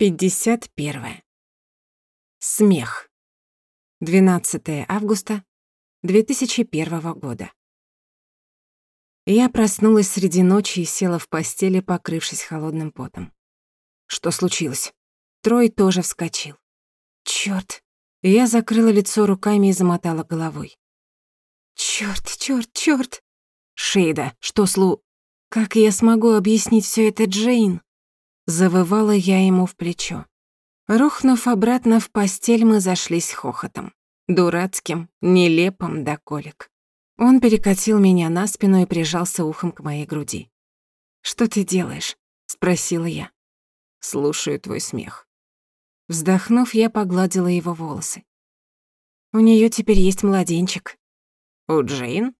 51. Смех. 12 августа 2001 года. Я проснулась среди ночи и села в постели, покрывшись холодным потом. Что случилось? Трой тоже вскочил. Чёрт. Я закрыла лицо руками и замотала головой. Чёрт, чёрт, чёрт. Шейда, что слу... Как я смогу объяснить всё это Джейн? Завывала я ему в плечо. Рухнув обратно в постель, мы зашлись хохотом. Дурацким, нелепым до колик. Он перекатил меня на спину и прижался ухом к моей груди. «Что ты делаешь?» — спросила я. «Слушаю твой смех». Вздохнув, я погладила его волосы. «У неё теперь есть младенчик». «У Джейн?»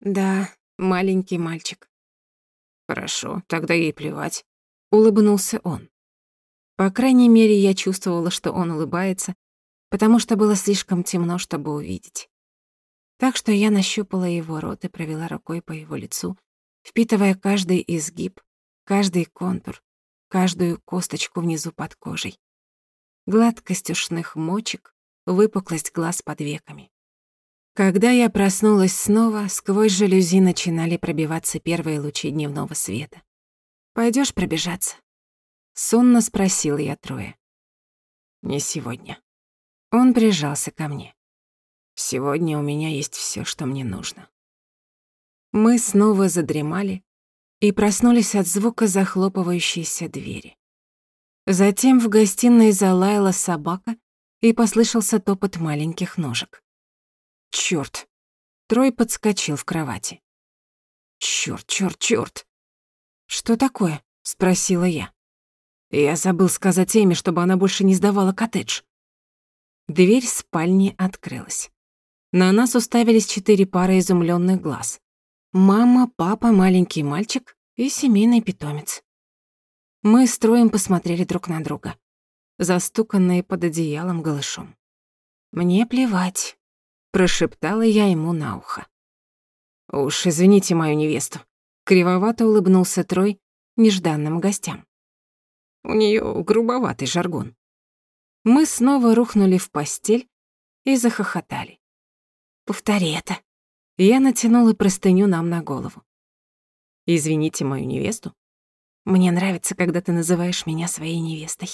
«Да, маленький мальчик». «Хорошо, тогда ей плевать улыбнулся он. По крайней мере, я чувствовала, что он улыбается, потому что было слишком темно, чтобы увидеть. Так что я нащупала его рот и провела рукой по его лицу, впитывая каждый изгиб, каждый контур, каждую косточку внизу под кожей. Гладкость ушных мочек, выпуклость глаз под веками. Когда я проснулась снова, сквозь жалюзи начинали пробиваться первые лучи дневного света. Пойдешь пробежаться?» Сонно спросила я Троя. «Не сегодня». Он прижался ко мне. «Сегодня у меня есть всё, что мне нужно». Мы снова задремали и проснулись от звука захлопывающейся двери. Затем в гостиной залаяла собака и послышался топот маленьких ножек. Чёрт! Трой подскочил в кровати. Чёрт, чёрт, чёрт! «Что такое?» — спросила я. Я забыл сказать Эми, чтобы она больше не сдавала коттедж. Дверь спальни открылась. На нас уставились четыре пары изумлённых глаз. Мама, папа, маленький мальчик и семейный питомец. Мы с Троем посмотрели друг на друга, застуканные под одеялом голышом. «Мне плевать», — прошептала я ему на ухо. «Уж извините мою невесту», Кривовато улыбнулся Трой нежданным гостям. У неё грубоватый жаргон. Мы снова рухнули в постель и захохотали. «Повтори это». Я натянула простыню нам на голову. «Извините мою невесту». «Мне нравится, когда ты называешь меня своей невестой».